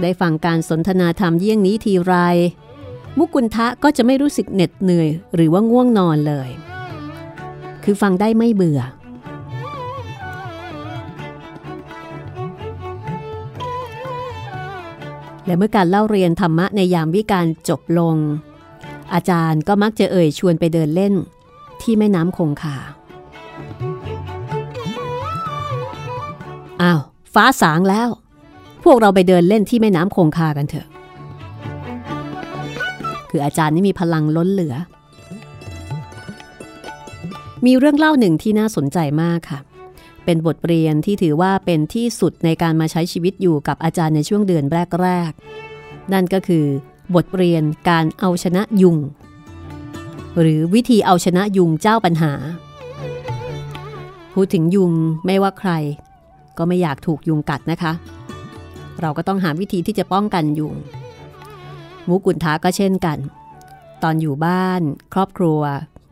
ได้ฟังการสนทนาธรรมเยี่ยงนี้ทีไร มุกุลทะก็จะไม่รู้สึกเหน็ดเหนื่อย หรือว่าง่วงนอนเลย คือฟังได้ไม่เบื่อ และเมื่อการเล่าเรียนธรรมะในยามวิการจบลง อาจารย์ก็มักจะเอ่ยชวนไปเดินเล่นที่แม่น้ำคงคา อ้าว ฟ้าสางแล้ว พวกเราไปเดินเล่นที่แม่น้ำคงคากันเถอะ คืออาจารย์นี่มีพลังล้นเหลือ มีเรื่องเล่าหนึ่งที่น่าสนใจมากค่ะ เป็นบทเรียนที่ถือว่าเป็นที่สุดในการมาใช้ชีวิตอยู่กับอาจารย์ในช่วงเดือนแรกๆ นั่นก็คือบทเรียนการเอาชนะยุง หรือวิธีเอาชนะยุงเจ้าปัญหา พูดถึงยุงไม่ว่าใคร ก็ไม่อยากถูกยุงกัดนะคะ เราก็ต้องหาวิธีที่จะป้องกันยุงมุกุลทาก็เช่นกัน ตอนอยู่บ้าน ครอบครัว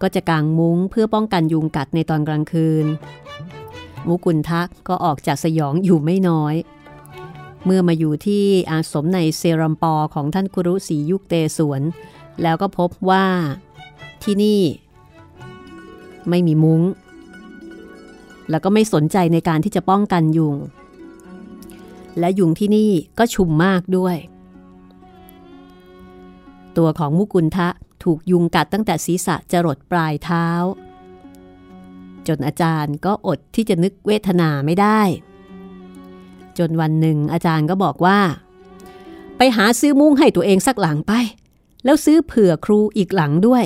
ก็จะกางมุ้งเพื่อป้องกันยุงกัดในตอนกลางคืน มุกุลทะก็ออกจากสยองอยู่ไม่น้อย เมื่อมาอยู่ที่อาสมในเซรัมปอของท่านกุรุศรียุคเตสวน แล้วก็พบว่าที่นี่ ไม่มีมุง้ง แล้วก็ไม่สนใจในการที่จะป้องกันยุง และยุงที่นี่ก็ชุมมากด้วย ตัวของมุกุลทะถูกยุงกัดตั้งแต่ศีรษะจรดปลายเท้า จนอาจารย์ก็อดที่จะนึกเวทนาไม่ได้ จนวันหนึ่งอาจารย์ก็บอกว่า ไปหาซื้อมุ้งให้ตัวเองสักหลังไป แล้วซื้อเผื่อครูอีกหลังด้วย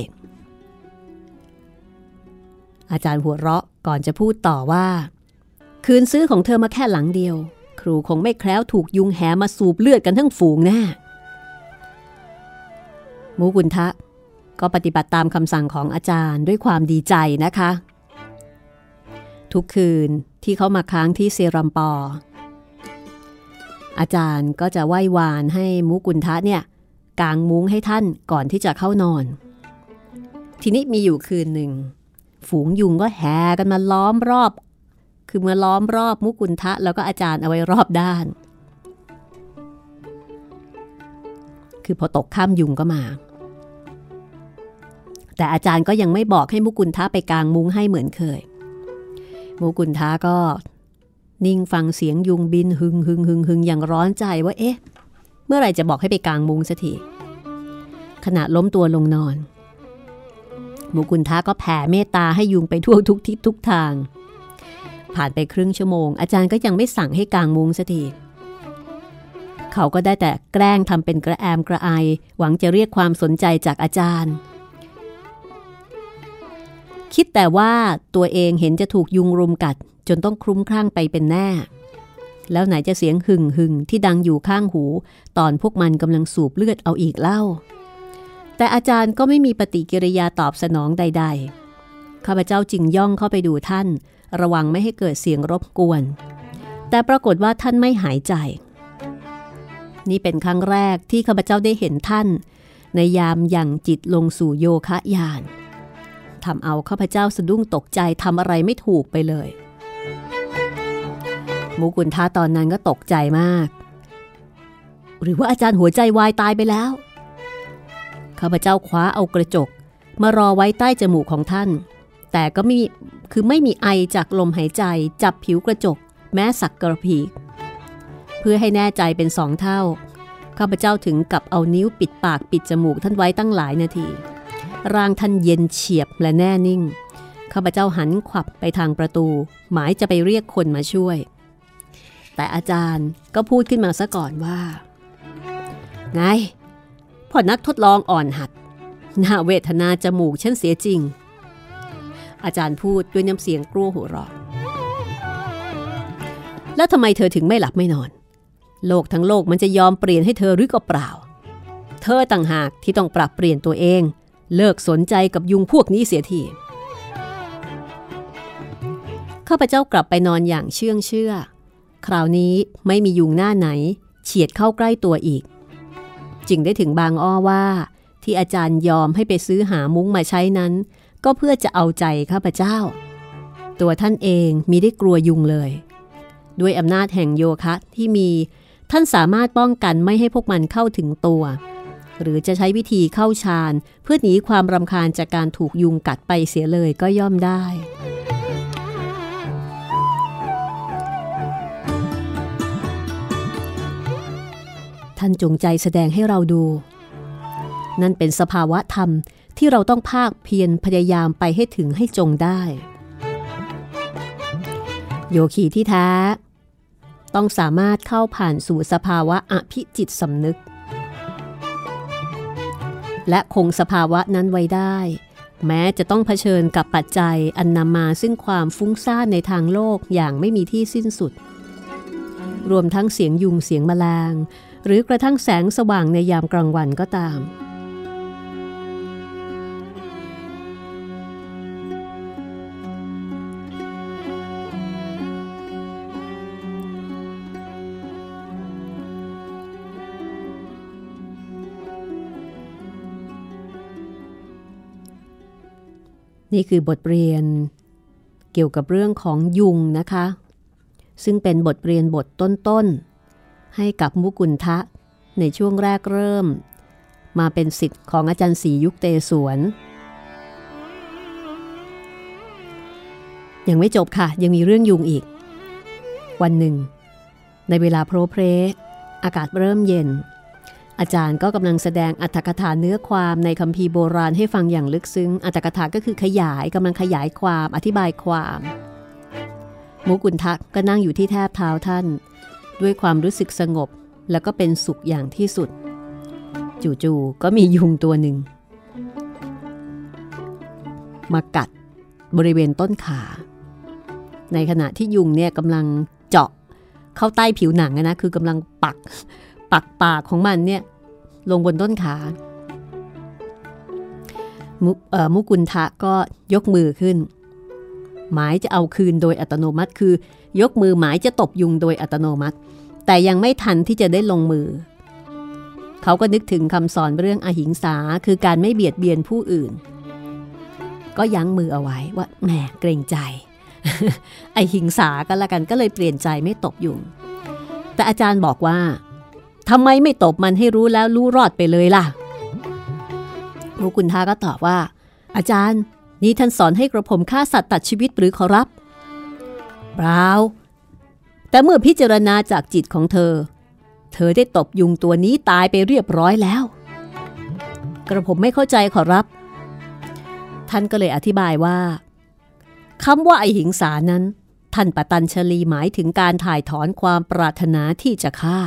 อาจารย์หัวเราะ ก่อนจะพูดต่อว่า คืนซื้อของเธอมาแค่หลังเดียว ครูคงไม่แคล้วถูกยุงแหมาสูบเลือดกันทั้งฝูงแน่มูกุนทะ ก็ปฏิบัติตามคำสั่งของอาจารย์ด้วยความดีใจนะคะ ทุกคืนที่เขามาค้างที่เซรัมปอ อาจารย์ก็จะไหว้วานให้มุกุลทะเนี่ยกางมุ้งให้ท่านก่อนที่จะเข้านอน ทีนี้มีอยู่คืนหนึ่ง ฝูงยุงก็แห่กันมาล้อมรอบ คือมาล้อมรอบมุกุลทะแล้วก็อาจารย์เอาไว้รอบด้าน คือพอตกข้ามยุงก็มา แต่อาจารย์ก็ยังไม่บอกให้มุกุลทะไปกลางมุ้งให้เหมือนเคย มุกุลทะก็นิ่งฟังเสียงยุงบินหึงหึงหึงหึงอย่างร้อนใจว่าเอ๊ะ เมื่อไรจะบอกให้ไปกลางมุ้งสักทีขณะล้มตัวลงนอน มกุลทะก็แผ่เมตตาให้ยุงไปทั่วทุกทิศทุกทาง ผ่านไปครึ่งชั่วโมง อาจารย์ก็ยังไม่สั่งให้กางมุ้งสักทีเขาก็ได้แต่แกล้งทำเป็นกระแอมกระไอ หวังจะเรียกความสนใจจากอาจารย์ คิดแต่ว่าตัวเองเห็นจะถูกยุงรุมกัด จนต้องคลุ้มคลั่งไปเป็นแน่ แล้วไหนจะเสียงหึ่งหึ่งที่ดังอยู่ข้างหู ตอนพวกมันกำลังสูบเลือดเอาอีกเล่า แต่อาจารย์ก็ไม่มีปฏิกิริยาตอบสนองใด ๆ ข้าพเจ้าจึงย่องเข้าไปดูท่าน ระวังไม่ให้เกิดเสียงรบกวน แต่ปรากฏว่าท่านไม่หายใจ นี่เป็นครั้งแรกที่ข้าพเจ้าได้เห็นท่าน ในยามอย่างจิตลงสู่โยคะยานทำเอาข้าพเจ้าสะดุ้งตกใจทำอะไรไม่ถูกไปเลยมุกุลท้าตอนนั้นก็ตกใจมาก หรือว่าอาจารย์หัวใจวายตายไปแล้ว ข้าพเจ้าคว้าเอากระจก มารอไว้ใต้จมูกของท่าน แต่ก็ไม่คือไม่มีไอจากลมหายใจจับผิวกระจก แม้สักกระพีกเพื่อให้แน่ใจเป็นสองเท่าข้าพเจ้าถึงกับเอานิ้วปิดปากปิดจมูกท่านไว้ตั้งหลายนาที ร่างท่านเย็นเฉียบและแน่นิ่งข้าพเจ้าหันขวับไปทางประตู หมายจะไปเรียกคนมาช่วย แต่อาจารย์ก็พูดขึ้นมาซะก่อนว่า ไง พอนักทดลองอ่อนหัดหน่าเวทนาจมูกฉันเสียจริง อาจารย์พูดด้วยน้ำเสียงกลัวหัวเราะแล้วทำไมเธอถึงไม่หลับไม่นอน โลกทั้งโลกมันจะยอมเปลี่ยนให้เธอหรือก็เปล่า เธอต่างหากที่ต้องปรับเปลี่ยนตัวเอง เลิกสนใจกับยุงพวกนี้เสียทีข้าพเจ้ากลับไปนอนอย่างเชื่องเชื่อ คราวนี้ไม่มียุงหน้าไหน เฉียดเข้าใกล้ตัวอีก จึงได้ถึงบางอ้อว่า ที่อาจารย์ยอมให้ไปซื้อหามุ้งมาใช้นั้น ก็เพื่อจะเอาใจข้าพเจ้า ตัวท่านเองมีได้กลัวยุงเลย ด้วยอำนาจแห่งโยคะที่มีท่านสามารถป้องกันไม่ให้พวกมันเข้าถึงตัว หรือจะใช้วิธีเข้าฌานเพื่อหนีความรำคาญจากการถูกยุงกัดไปเสียเลยก็ย่อมได้ ท่านจงใจแสดงให้เราดู นั่นเป็นสภาวะธรรมที่เราต้องภาคเพียรพยายามไปให้ถึงให้จงได้ โยคีที่แท้ ต้องสามารถเข้าผ่านสู่สภาวะอภิจิตสำนึก และคงสภาวะนั้นไว้ได้ แม้จะต้องเผชิญกับปัจจัยอันนำมาซึ่งความฟุ้งซ่านในทางโลกอย่างไม่มีที่สิ้นสุด รวมทั้งเสียงยุงเสียงแมลง หรือกระทั่งแสงสว่างในยามกลางวันก็ตาม นี่คือบทเรียนเกี่ยวกับเรื่องของยุงนะคะ ซึ่งเป็นบทเรียนบทต้นๆ ให้กับมุกุลทะ ในช่วงแรกเริ่ม มาเป็นสิทธิ์ของอาจารย์ศรียุคเตสวน ยังไม่จบค่ะ ยังมีเรื่องยุงอีก วันหนึ่ง ในเวลาโพรเพรอากาศเริ่มเย็น อาจารย์ก็กำลังแสดงอัตถกถาเนื้อความในคัมภีร์โบราณให้ฟังอย่างลึกซึ้ง อัตถกถาก็คือขยายกำลังขยายความอธิบายความมุกุลทักก็นั่งอยู่ที่แทบเท้าท่าน ด้วยความรู้สึกสงบ แล้วก็เป็นสุขอย่างที่สุด จู่ๆก็มียุงตัวหนึ่ง มากัดบริเวณต้นขา ในขณะที่ยุงเนี่ยกำลังเจาะเข้าใต้ผิวหนังนะคือกำลังปักปักปากของมันเนี่ยลงบนต้นขามุมุกุลทะก็ยกมือขึ้น หมายจะเอาคืนโดยอัตโนมัติคือ ยกมือหมายจะตบยุงโดยอัตโนมัติ แต่ยังไม่ทันที่จะได้ลงมือ เขาก็นึกถึงคำสอนเรื่องอหิงสาคือการไม่เบียดเบียนผู้อื่น ก็ยั้งมือเอาไว้ว่าแหมเกรงใจ ไอหิงสากันละกันก็เลยเปลี่ยนใจไม่ตบยุง แต่อาจารย์บอกว่าทำไมไม่ตบมันให้รู้แล้วรู้รอดไปเลยล่ะมุกุลทาก็ตอบว่า อาจารย์ นี่ท่านสอนให้กระผมฆ่าสัตว์ตัดชีวิตหรือขอรับ เปล่า แต่เมื่อพิจารณาจากจิตของเธอ เธอได้ตบยุงตัวนี้ตายไปเรียบร้อยแล้ว กระผมไม่เข้าใจขอรับ ท่านก็เลยอธิบายว่าคำว่าไอหิงสานั้น ท่านปตัญชลีหมายถึงการถ่ายถอนความปรารถนาที่จะฆ่า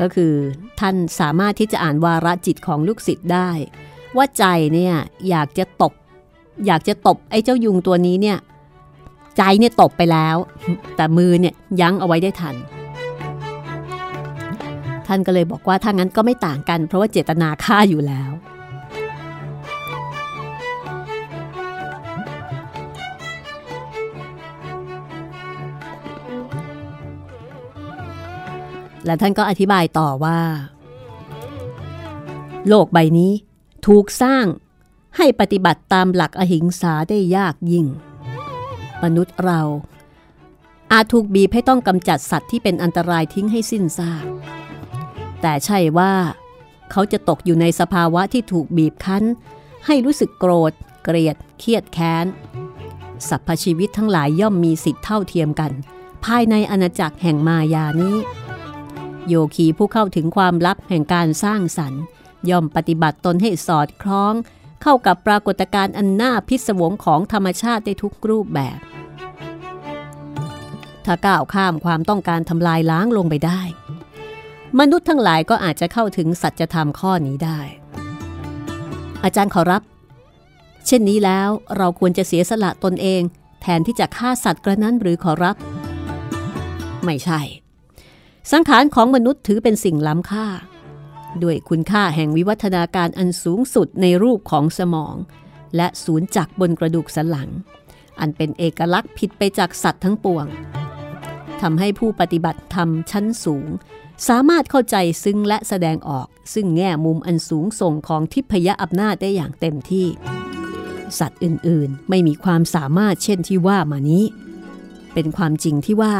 ก็คือท่านสามารถที่จะอ่านวาระจิตของลูกศิษย์ได้ ว่าใจเนี่ยอยากจะตบ อยากจะตบไอ้เจ้ายุงตัวนี้เนี่ยใจเนี่ยตบไปแล้ว แต่มือเนี่ยยั้งเอาไว้ได้ทัน ท่านก็เลยบอกว่าถ้างั้นก็ไม่ต่างกัน เพราะว่าเจตนาฆ่าอยู่แล้ว และท่านก็อธิบายต่อว่า โลกใบนี้ถูกสร้าง ให้ปฏิบัติตามหลักอหิงสาได้ยากยิ่ง มนุษย์เรา อาจถูกบีบให้ต้องกำจัดสัตว์ที่เป็นอันตรายทิ้งให้สิ้นซาก แต่ใช่ว่า เขาจะตกอยู่ในสภาวะที่ถูกบีบคั้น ให้รู้สึกโกรธ เกลียด เครียดแค้นสรรพชีวิตทั้งหลายย่อมมีสิทธิเท่าเทียมกัน ภายในอาณาจักรแห่งมายานี้ โยคีผู้เข้าถึงความลับแห่งการสร้างสรรค์ ย่อมปฏิบัติตนให้สอดคล้อง เข้ากับปรากฏการณ์อันน่าพิศวงของธรรมชาติได้ทุกรูปแบบ ถ้าก้าวข้ามความต้องการทำลายล้างลงไปได้ มนุษย์ทั้งหลายก็อาจจะเข้าถึงสัจธรรมข้อนี้ได้ อาจารย์ขอรับ เช่นนี้แล้วเราควรจะเสียสละตนเอง แทนที่จะฆ่าสัตว์กระนั้นหรือขอรับ ไม่ใช่ สังขารของมนุษย์ถือเป็นสิ่งล้ำค่า ด้วยคุณค่าแห่งวิวัฒนาการอันสูงสุดในรูปของสมอง และศูนย์จักรบนกระดูกสันหลัง อันเป็นเอกลักษณ์ผิดไปจากสัตว์ทั้งปวงทำให้ผู้ปฏิบัติธรรมชั้นสูง สามารถเข้าใจซึ่งและแสดงออก ซึ่งแง่มุมอันสูงส่งของทิพยอำนาจได้อย่างเต็มที่ สัตว์อื่นๆ ไม่มีความสามารถเช่นที่ว่ามานี้ เป็นความจริงที่ว่า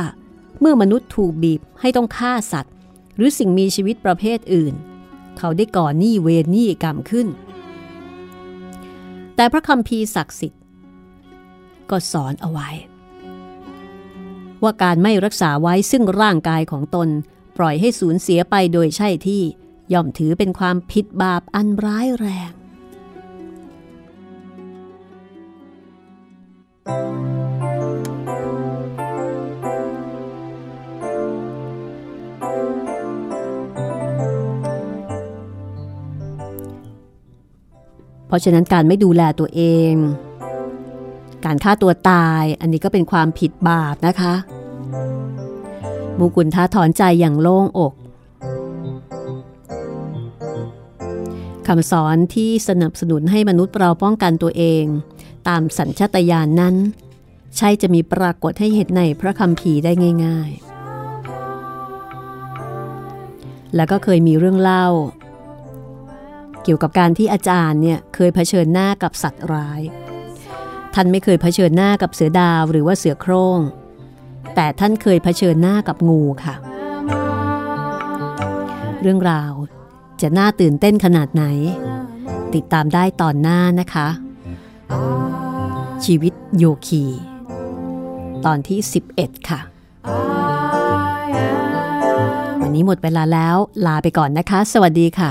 เมื่อมนุษย์ถูกบีบให้ต้องฆ่าสัตว์ หรือสิ่งมีชีวิตประเภทอื่น เขาได้ก่อหนี้เวรหนี้กรรมขึ้น แต่พระคำพีศักดิ์สิทธิ์ ก็สอนเอาไว้ ว่าการไม่รักษาไว้ซึ่งร่างกายของตนปล่อยให้สูญเสียไปโดยใช่ที่ย่อมถือเป็นความผิดบาปอันร้ายแรง เพราะฉะนั้นการไม่ดูแลตัวเอง การฆ่าตัวตายอันนี้ก็เป็นความผิดบาปนะคะมูกุลท้าถอนใจอย่างโล่งอกคำสอนที่สนับสนุนให้มนุษย์เราป้องกันตัวเอง ตามสัญชาตญาณนนั้น ใช่จะมีปรากฏให้เห็นในพระคัมภีร์ได้ง่าย ๆ แล้วก็เคยมีเรื่องเล่า เกี่ยวกับการที่อาจารย์เนี่ยเคยเผชิญหน้ากับสัตว์ร้าย ท่านไม่เคยเผชิญหน้ากับเสือดาวหรือว่าเสือโครง่ง แต่ท่านเคยเผชิญหน้ากับงูค่ะ เรื่องราวจะน่าตื่นเต้นขนาดไหน ติดตามได้ตอนหน้านะคะ ชีวิตโยคี ตอนที่ 11 ค่ะวันนี้หมดเวลาแล้วลาไปก่อนนะคะ สวัสดีค่ะ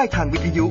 ได้ทางวิทยุ